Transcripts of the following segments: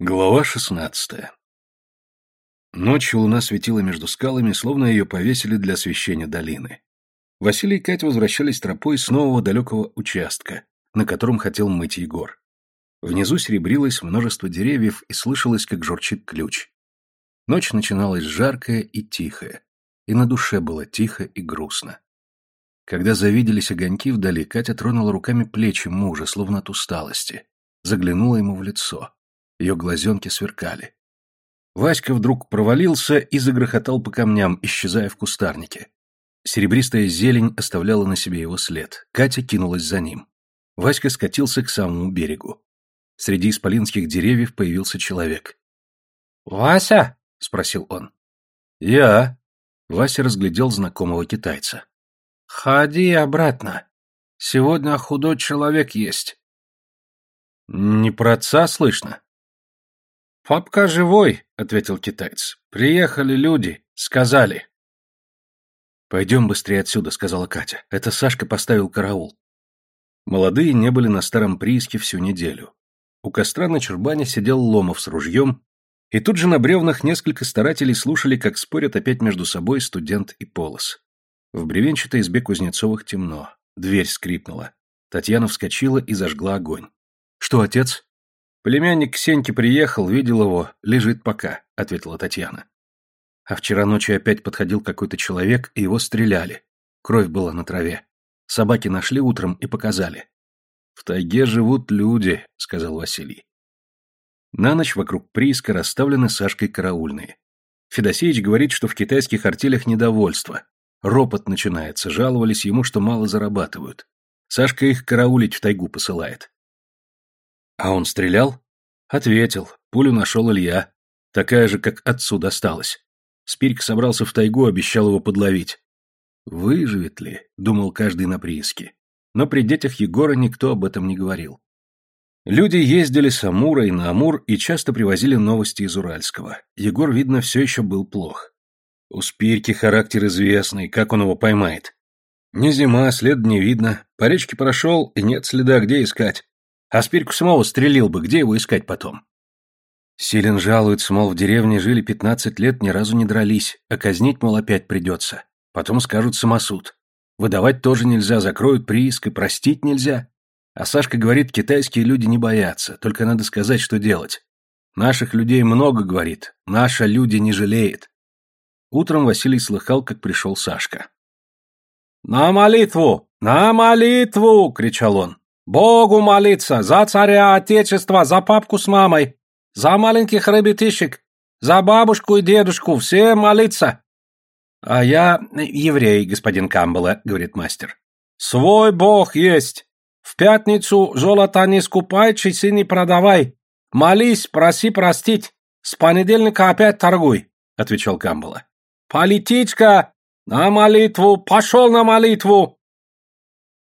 Глава шестнадцатая Ночью луна светила между скалами, словно ее повесили для освещения долины. Василий и Катя возвращались тропой с нового далекого участка, на котором хотел мыть Егор. Внизу серебрилось множество деревьев и слышалось, как журчит ключ. Ночь начиналась жаркая и тихая, и на душе было тихо и грустно. Когда завиделись огоньки вдали, Катя тронула руками плечи мужа, словно от усталости, заглянула ему в лицо. Ее глазенки сверкали. Васька вдруг провалился и загрохотал по камням, исчезая в кустарнике. Серебристая зелень оставляла на себе его след. Катя кинулась за ним. Васька скатился к самому берегу. Среди исполинских деревьев появился человек. «Вася?» — спросил он. «Я». Вася разглядел знакомого китайца. «Ходи обратно. Сегодня худой человек есть». «Не про отца слышно?» «Папка живой», — ответил китаец. «Приехали люди, сказали». «Пойдем быстрее отсюда», — сказала Катя. «Это Сашка поставил караул». Молодые не были на старом прииске всю неделю. У костра на чурбане сидел Ломов с ружьем, и тут же на бревнах несколько старателей слушали, как спорят опять между собой студент и полос. В бревенчатой избе Кузнецовых темно. Дверь скрипнула. Татьяна вскочила и зажгла огонь. «Что, отец?» Племянник Ксеньки приехал, видел его, лежит пока, ответила Татьяна. А вчера ночью опять подходил какой-то человек, и его стреляли. Кровь была на траве. Собаки нашли утром и показали. В тайге живут люди, сказал Василий. На ночь вокруг прииска расставлены Сашкой караульные. Федосеич говорит, что в китайских артелях недовольство. Ропот начинается, жаловались ему, что мало зарабатывают. Сашка их караулить в тайгу посылает. А он стрелял? Ответил. Пулю нашел Илья. Такая же, как отцу досталась. Спирьк собрался в тайгу, обещал его подловить. Выживет ли? Думал каждый на прииске. Но при детях Егора никто об этом не говорил. Люди ездили с Амура и на Амур и часто привозили новости из Уральского. Егор, видно, все еще был плох. У Спирки характер известный, как он его поймает. Не зима, след не видно. По речке прошел, и нет следа, где искать. А Спирьку самого стрелил бы, где его искать потом? Силен жалуется, мол, в деревне жили пятнадцать лет, ни разу не дрались, а казнить, мол, опять придется. Потом скажут самосуд. Выдавать тоже нельзя, закроют прииск и простить нельзя. А Сашка говорит, китайские люди не боятся, только надо сказать, что делать. Наших людей много, говорит, наша люди не жалеет. Утром Василий слыхал, как пришел Сашка. «На молитву! На молитву!» — кричал он. Богу молиться, за царя Отечества, за папку с мамой, за маленьких ребятишек, за бабушку и дедушку, все молиться. А я еврей, господин Камбала, говорит мастер. Свой бог есть. В пятницу золото не скупай, часы не продавай. Молись, проси простить. С понедельника опять торгуй, отвечал Камбала. Политичка, на молитву, пошел на молитву.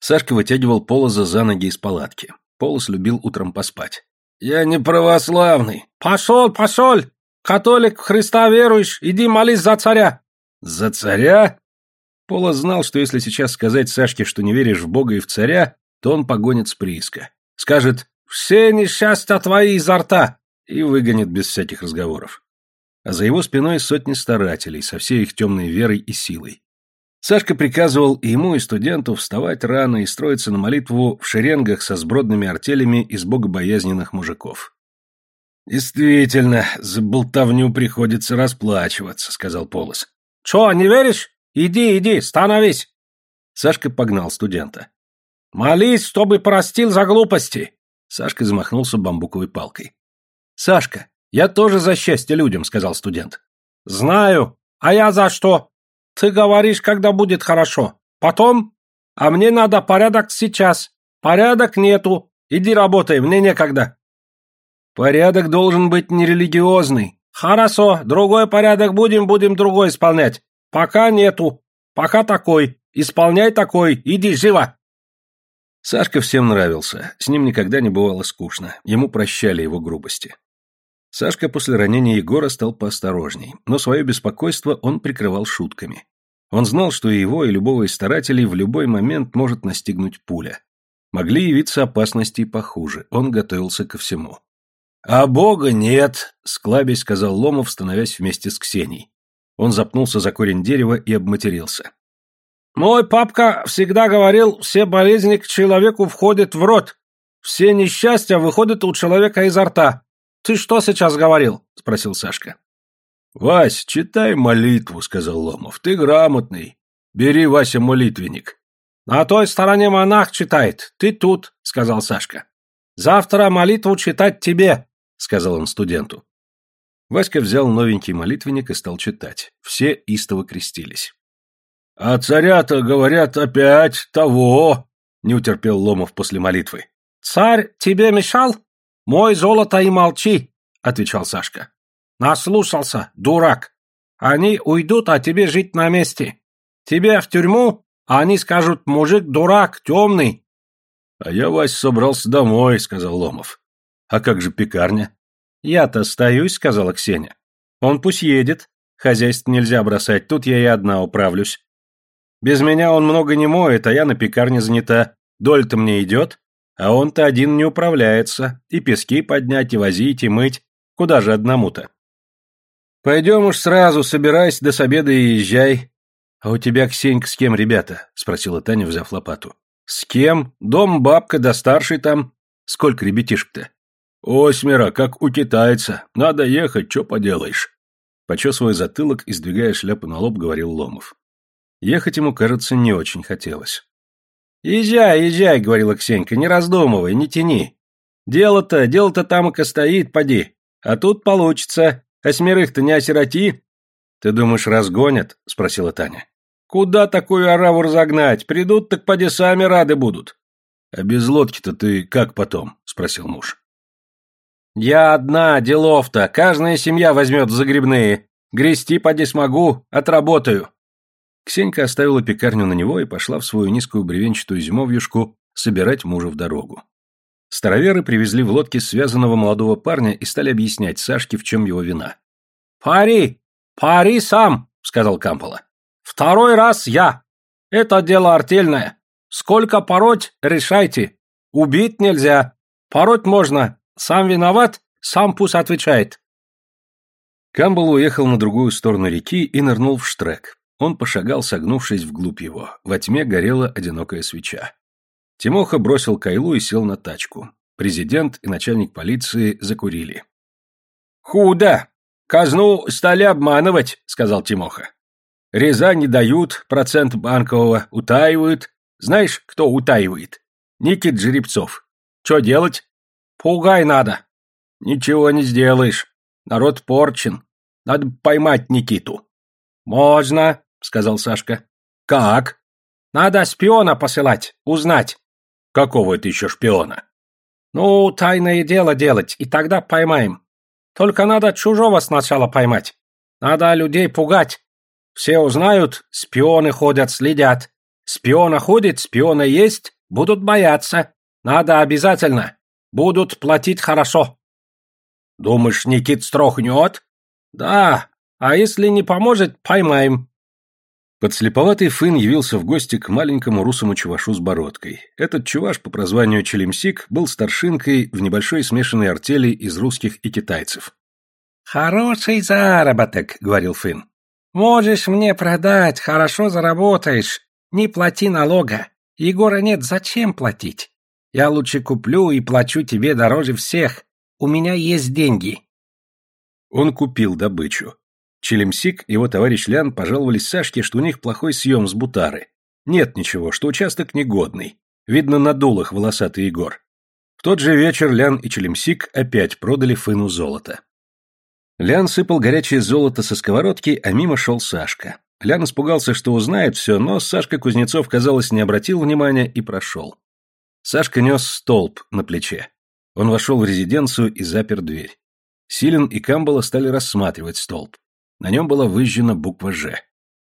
Сашка вытягивал Полоза за ноги из палатки. Полоз любил утром поспать. «Я не православный». «Пошел, пошел! Католик, Христа веруешь, иди молись за царя». «За царя?» Полоз знал, что если сейчас сказать Сашке, что не веришь в Бога и в царя, то он погонит с прииска. Скажет «Все несчастья твои изо рта» и выгонит без всяких разговоров. А за его спиной сотни старателей со всей их темной верой и силой. Сашка приказывал и ему, и студенту вставать рано и строиться на молитву в шеренгах со сбродными артелями из богобоязненных мужиков. «Действительно, за болтовню приходится расплачиваться», — сказал Полос. «Чё, не веришь? Иди, иди, становись!» Сашка погнал студента. «Молись, чтобы простил за глупости!» Сашка замахнулся бамбуковой палкой. «Сашка, я тоже за счастье людям», — сказал студент. «Знаю. А я за что?» Ты говоришь, когда будет хорошо. Потом? А мне надо порядок сейчас. Порядок нету. Иди работай, мне некогда. Порядок должен быть нерелигиозный. Хорошо, другой порядок будем, будем другой исполнять. Пока нету. Пока такой. Исполняй такой. Иди живо. Сашка всем нравился. С ним никогда не бывало скучно. Ему прощали его грубости. Сашка после ранения Егора стал поосторожней, но свое беспокойство он прикрывал шутками. Он знал, что и его, и любого из старателей в любой момент может настигнуть пуля. Могли явиться опасности и похуже, он готовился ко всему. А Бога нет, склабясь сказал Ломов, становясь вместе с Ксенией. Он запнулся за корень дерева и обматерился. Мой папка всегда говорил, все болезни к человеку входят в рот. Все несчастья выходят у человека изо рта. Ты что сейчас говорил? спросил Сашка. Вась, читай молитву, сказал Ломов. Ты грамотный. Бери, Вася, молитвенник. На той стороне монах читает. Ты тут, сказал Сашка. Завтра молитву читать тебе, сказал он студенту. Васька взял новенький молитвенник и стал читать. Все истово крестились. «А царя-то, говорят, опять того!» — не утерпел Ломов после молитвы. «Царь тебе мешал? Мой золото и молчи!» — отвечал Сашка. «Наслушался, дурак! Они уйдут, а тебе жить на месте. Тебе в тюрьму, а они скажут, мужик дурак, темный». «А я, Вась, собрался домой», — сказал Ломов. «А как же пекарня?» «Я-то остаюсь», — сказала Ксения. «Он пусть едет. Хозяйство нельзя бросать, тут я и одна управлюсь. Без меня он много не моет, а я на пекарне занята. Доль-то мне идет, а он-то один не управляется. И пески поднять, и возить, и мыть. Куда же одному-то?» «Пойдем уж сразу, собирайся до с обеда и езжай». «А у тебя, Ксенька, с кем ребята?» — спросила Таня, взяв лопату. «С кем? Дом, бабка, да старший там. Сколько ребятишек-то?» «Осьмеро, как у китайца. Надо ехать, что поделаешь?» Почесывая затылок и сдвигая шляпу на лоб, говорил Ломов. Ехать ему, кажется, не очень хотелось. «Езжай, езжай», — говорила Ксенька, — «не раздумывай, не тяни. Дело-то, дело-то там и стоит, поди. А тут получится. Осьмерых-то не осироти». «Ты думаешь, разгонят?» — спросила Таня. «Куда такую ораву разогнать? Придут, так поди сами рады будут». «А без лодки-то ты как потом?» — спросил муж. «Я одна, делов-то, каждая семья возьмет загребные. Грести поди смогу, отработаю». Ксенька оставила пекарню на него и пошла в свою низкую бревенчатую зимовьюшку собирать мужа в дорогу. Староверы привезли в лодке связанного молодого парня и стали объяснять Сашке, в чем его вина. «Пари! Пари сам!» — сказал Кампола. «Второй раз я! Это дело артельное. Сколько пороть, решайте. Убить нельзя. Пороть можно, сам виноват, сам пусть отвечает. Камбл уехал на другую сторону реки и нырнул в штрек. Он пошагал, согнувшись вглубь его. Во тьме горела одинокая свеча. Тимоха бросил кайлу и сел на тачку. Президент и начальник полиции закурили. «Худо! Казну стали обманывать», — сказал Тимоха. «Рязань не дают, процент банкового утаивают. Знаешь, кто утаивает? Никит Жеребцов. Что делать? Пугай надо. Ничего не сделаешь. Народ порчен. Надо поймать Никиту. Можно, сказал Сашка. Как? Надо шпиона посылать, узнать. Какого это еще шпиона? Ну, тайное дело делать, и тогда поймаем. Только надо чужого сначала поймать. Надо людей пугать. Все узнают, шпионы ходят, следят. Шпиона ходит, шпиона есть, будут бояться. Надо обязательно. Будут платить хорошо. Думаешь, Никит строхнет? Да, а если не поможет, поймаем. Подслеповатый Фын явился в гости к маленькому русому чувашу с бородкой. Этот чуваш по прозванию Челимсик был старшинкой в небольшой смешанной артели из русских и китайцев. «Хороший заработок», — говорил Фын. «Можешь мне продать, хорошо заработаешь. Не плати налога. Егора нет, зачем платить? Я лучше куплю и плачу тебе дороже всех. У меня есть деньги». Он купил добычу. Челемсик и его товарищ Лян пожаловались Сашке, что у них плохой съем с бутары. Нет ничего, что участок негодный. Видно, надул их волосатый Егор. В тот же вечер Лян и Челемсик опять продали Фыну золото. Лян сыпал горячее золото со сковородки, а мимо шел Сашка. Лян испугался, что узнает все, но Сашка Кузнецов, казалось, не обратил внимания и прошел. Сашка нес столб на плече. Он вошел в резиденцию и запер дверь. Силин и Камбала стали рассматривать столб. На нем была выжжена буква «Ж».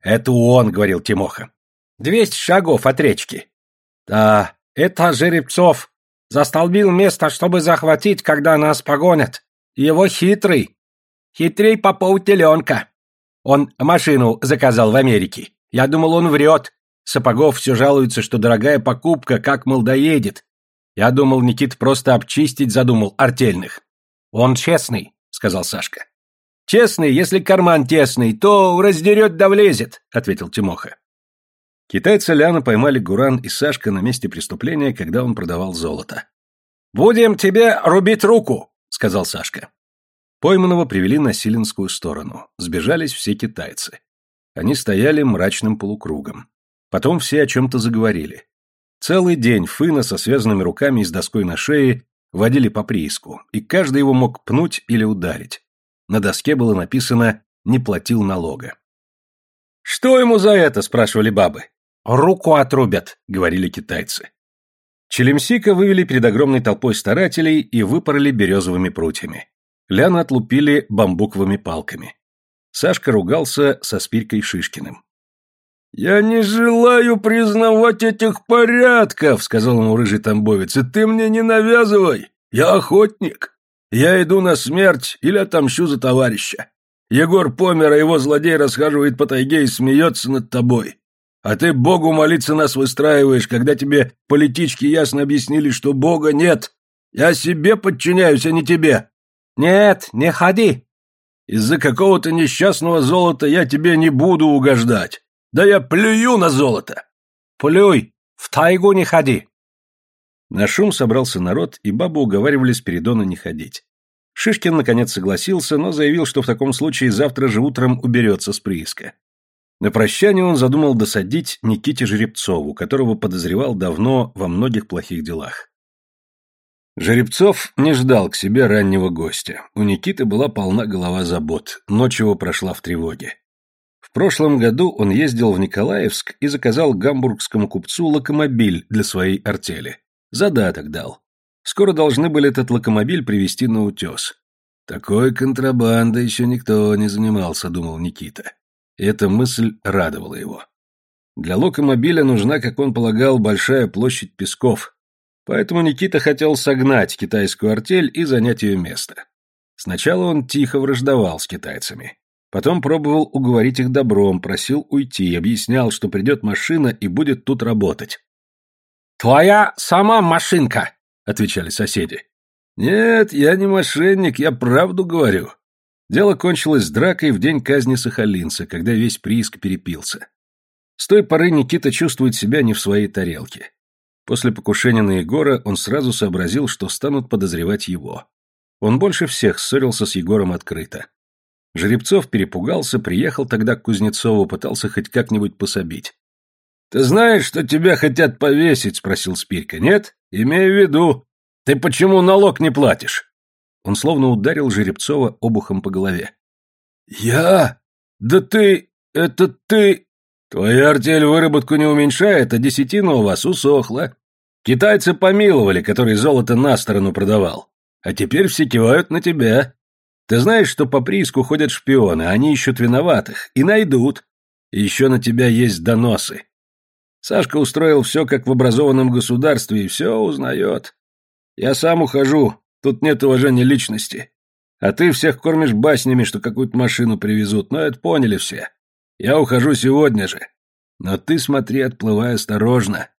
«Это он», — говорил Тимоха. «Двести шагов от речки». «Да, это Жеребцов. Застолбил место, чтобы захватить, когда нас погонят. Его хитрый. Хитрей по полтеленка. Он машину заказал в Америке. Я думал, он врет. Сапогов все жалуется, что дорогая покупка, как, мол, доедет. Я думал, Никит просто обчистить задумал артельных. Он честный, сказал Сашка. Честный, если карман тесный, то раздерет да влезет, ответил Тимоха. Китайца Ляна поймали Гуран и Сашка на месте преступления, когда он продавал золото. «Будем тебе рубить руку», — сказал Сашка. Пойманного привели на Силинскую сторону. Сбежались все китайцы. Они стояли мрачным полукругом. Потом все о чем-то заговорили. Целый день Фына со связанными руками и с доской на шее водили по прииску, и каждый его мог пнуть или ударить. На доске было написано «не платил налога». «Что ему за это?» – спрашивали бабы. «Руку отрубят», — говорили китайцы. Челемсика вывели перед огромной толпой старателей и выпороли березовыми прутьями. Ляна отлупили бамбуковыми палками. Сашка ругался со Спирькой Шишкиным. «Я не желаю признавать этих порядков», — сказал ему рыжий тамбовец, — «и ты мне не навязывай. Я охотник. Я иду на смерть или отомщу за товарища. Егор помер, а его злодей расхаживает по тайге и смеется над тобой. А ты Богу молиться нас выстраиваешь, когда тебе политички ясно объяснили, что Бога нет. Я себе подчиняюсь, а не тебе. Нет, не ходи. Из-за какого-то несчастного золота я тебе не буду угождать. Да я плюю на золото. Плюй, в тайгу не ходи. На шум собрался народ, и бабы уговаривали Спиридона не ходить. Шишкин наконец согласился, но заявил, что в таком случае завтра же утром уберется с прииска. На прощание он задумал досадить Никите Жеребцову, которого подозревал давно во многих плохих делах. Жеребцов не ждал к себе раннего гостя. У Никиты была полна голова забот, ночь его прошла в тревоге. В прошлом году он ездил в Николаевск и заказал гамбургскому купцу локомобиль для своей артели. Задаток дал. Скоро должны были этот локомобиль привезти на утес. Такой контрабандой еще никто не занимался, думал Никита эта мысль радовала его. Для локомобиля нужна, как он полагал, большая площадь песков, поэтому Никита хотел согнать китайскую артель и занять ее место. Сначала он тихо враждовал с китайцами. Потом пробовал уговорить их добром, просил уйти, объяснял, что придет машина и будет тут работать. «Твоя сама машинка», — отвечали соседи. «Нет, я не мошенник, я правду говорю. Дело кончилось дракой в день казни Сахалинца, когда весь прииск перепился. С той поры Никита чувствует себя не в своей тарелке. После покушения на Егора он сразу сообразил, что станут подозревать его. Он больше всех ссорился с Егором открыто. Жеребцов перепугался, приехал тогда к Кузнецову, пытался хоть как-нибудь пособить. «Ты знаешь, что тебя хотят повесить?» — спросил Спирька. «Нет? Имею в виду. Ты почему налог не платишь?» Он словно ударил Жеребцова обухом по голове. «Я? Да ты... это ты...» «Твоя артель выработку не уменьшает, а десятина у вас усохла. Китайцы помиловали, который золото на сторону продавал. А теперь все кивают на тебя. Ты знаешь, что по прииску ходят шпионы, они ищут виноватых. И найдут. И еще на тебя есть доносы. Сашка устроил все, как в образованном государстве, и все узнает. Я сам ухожу, Тут нет уважения личности. А ты всех кормишь баснями, что какую-то машину привезут, но это поняли все. Я ухожу сегодня же. Но ты смотри, отплывай осторожно.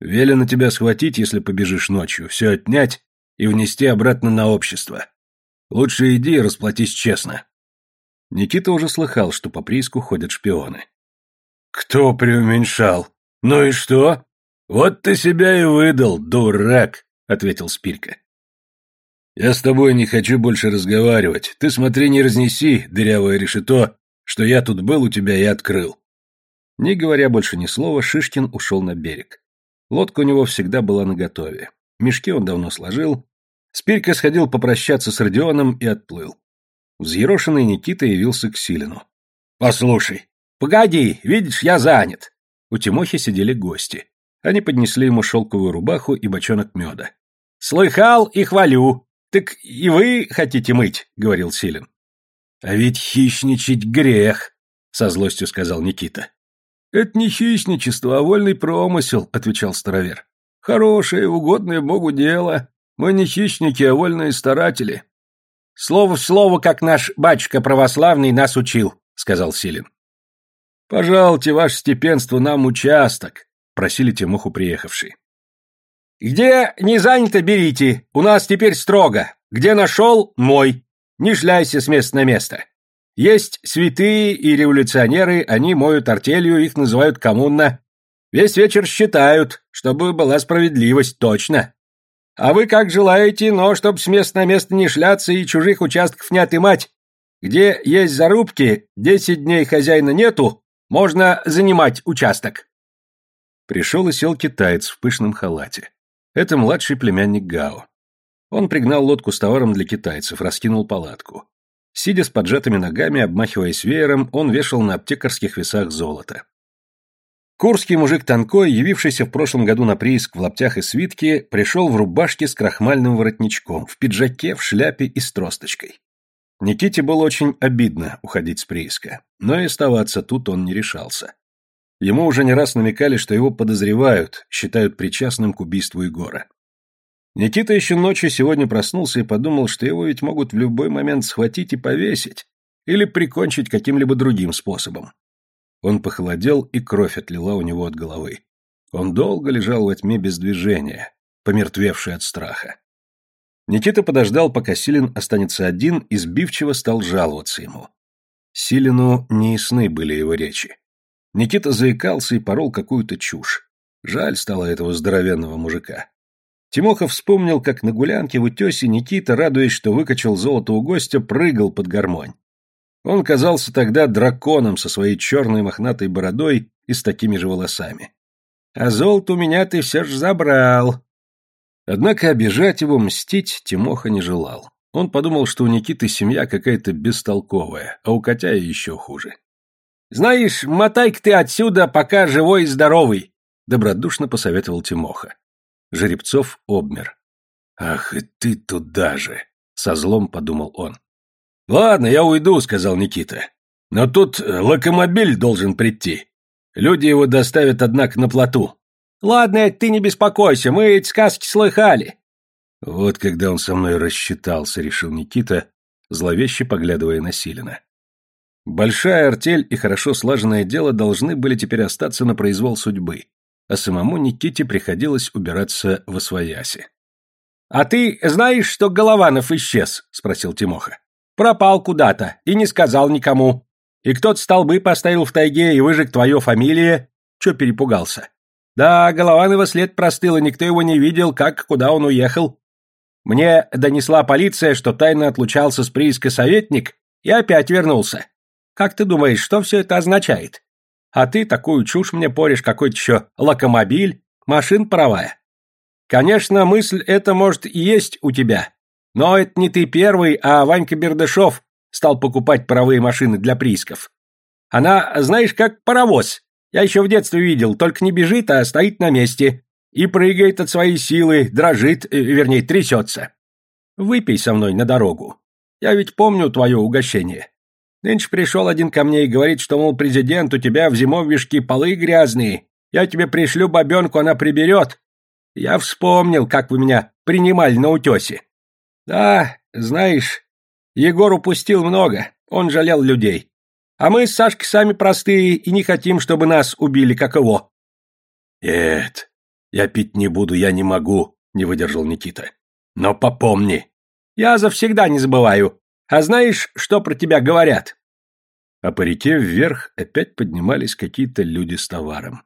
Велено тебя схватить, если побежишь ночью, все отнять и внести обратно на общество. Лучше иди и расплатись честно. Никита уже слыхал, что по прииску ходят шпионы. Кто преуменьшал? Ну и что? Вот ты себя и выдал, дурак, ответил Спирка. «Я с тобой не хочу больше разговаривать. Ты смотри, не разнеси, дырявое решето, что я тут был у тебя и открыл». Не говоря больше ни слова, Шишкин ушел на берег. Лодка у него всегда была наготове. Мешки он давно сложил. Спирька сходил попрощаться с Родионом и отплыл. Взъерошенный Никита явился к Силину. «Послушай, погоди, видишь, я занят». У Тимохи сидели гости. Они поднесли ему шелковую рубаху и бочонок меда. «Слыхал и хвалю. «Так и вы хотите мыть», — говорил Силин. «А ведь хищничать грех», — со злостью сказал Никита. «Это не хищничество, а вольный промысел», — отвечал старовер. «Хорошее, угодное Богу дело. Мы не хищники, а вольные старатели». «Слово в слово, как наш батюшка православный нас учил», — сказал Силин. «Пожалуйте, ваше степенство, нам участок», — просили Тимоху приехавшие. «Где не занято, берите. У нас теперь строго. Где нашел – мой. Не шляйся с места на место. Есть святые и революционеры, они моют артелью, их называют коммунно. Весь вечер считают, чтобы была справедливость, точно. А вы как желаете, но чтоб с места на место не шляться и чужих участков не отымать. Где есть зарубки, десять дней хозяина нету, можно занимать участок. Пришел и сел китаец в пышном халате. Это младший племянник Гао. Он пригнал лодку с товаром для китайцев, раскинул палатку. Сидя с поджатыми ногами, обмахиваясь веером, он вешал на аптекарских весах золото. Курский мужик Танкой, явившийся в прошлом году на прииск в лаптях и свитке, пришел в рубашке с крахмальным воротничком, в пиджаке, в шляпе и с тросточкой. Никите было очень обидно уходить с прииска, но и оставаться тут он не решался. Ему уже не раз намекали, что его подозревают, считают причастным к убийству Егора. Никита еще ночью сегодня проснулся и подумал, что его ведь могут в любой момент схватить и повесить, или прикончить каким-либо другим способом. Он похолодел, и кровь отлила у него от головы. Он долго лежал во тьме без движения, помертвевший от страха. Никита подождал, пока Силин останется один, и сбивчиво стал жаловаться ему. Силину неясны были его речи. Никита заикался и порол какую-то чушь. Жаль стало этого здоровенного мужика. Тимохов вспомнил, как на гулянке в утесе Никита, радуясь, что выкачал золото у гостя, прыгал под гармонь. Он казался тогда драконом со своей черной мохнатой бородой и с такими же волосами. «А золото у меня ты все ж забрал». Однако обижать его, мстить Тимоха не желал. Он подумал, что у Никиты семья какая-то бестолковая, а у Котяя еще хуже. «Знаешь, мотай-ка ты отсюда, пока живой и здоровый», — добродушно посоветовал Тимоха. Жеребцов обмер. «Ах, и ты туда же!» — со злом подумал он. «Ладно, я уйду», — сказал Никита. «Но тут э, локомобиль должен прийти. Люди его доставят, однако, на плоту». «Ладно, ты не беспокойся, мы эти сказки слыхали». Вот когда он со мной рассчитался, решил Никита, зловеще поглядывая на Силина. Большая артель и хорошо слаженное дело должны были теперь остаться на произвол судьбы, а самому Никите приходилось убираться во свояси. «А ты знаешь, что Голованов исчез?» — спросил Тимоха. «Пропал куда-то и не сказал никому. И кто-то столбы поставил в тайге и выжег твое фамилия. Че перепугался? Да, Голованова след простыл, и никто его не видел, как куда он уехал. Мне донесла полиция, что тайно отлучался с прииска советник и опять вернулся. Как ты думаешь, что все это означает? А ты такую чушь мне порешь, какой-то еще локомобиль, машин паровая. Конечно, мысль эта, может, и есть у тебя. Но это не ты первый, а Ванька Бердышев стал покупать паровые машины для приисков. Она, знаешь, как паровоз. Я еще в детстве видел, только не бежит, а стоит на месте. И прыгает от своей силы, дрожит, э, вернее, трясется. Выпей со мной на дорогу. Я ведь помню твое угощение. Нынче пришел один ко мне и говорит, что, мол, президент, у тебя в зимовьишке полы грязные. Я тебе пришлю бабенку, она приберет. Я вспомнил, как вы меня принимали на утесе. Да, знаешь, Егор упустил много, он жалел людей. А мы с Сашкой сами простые и не хотим, чтобы нас убили, как его. Нет, я пить не буду, я не могу, не выдержал Никита. Но попомни. Я завсегда не забываю. А знаешь, что про тебя говорят? А по реке вверх опять поднимались какие-то люди с товаром.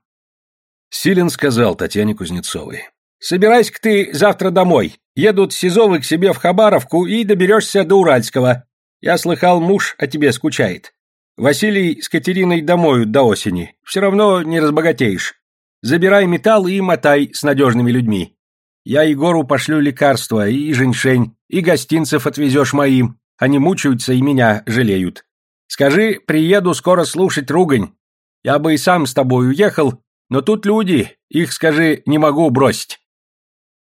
Силин сказал Татьяне Кузнецовой. «Собирайся-ка ты завтра домой. Едут Сизовы к себе в Хабаровку и доберешься до Уральского. Я слыхал, муж о тебе скучает. Василий с Катериной домой до осени. Все равно не разбогатеешь. Забирай металл и мотай с надежными людьми. Я Егору пошлю лекарства и женьшень, и гостинцев отвезешь моим. Они мучаются и меня жалеют. Скажи, приеду скоро слушать ругань. Я бы и сам с тобой уехал, но тут люди, их, скажи, не могу бросить.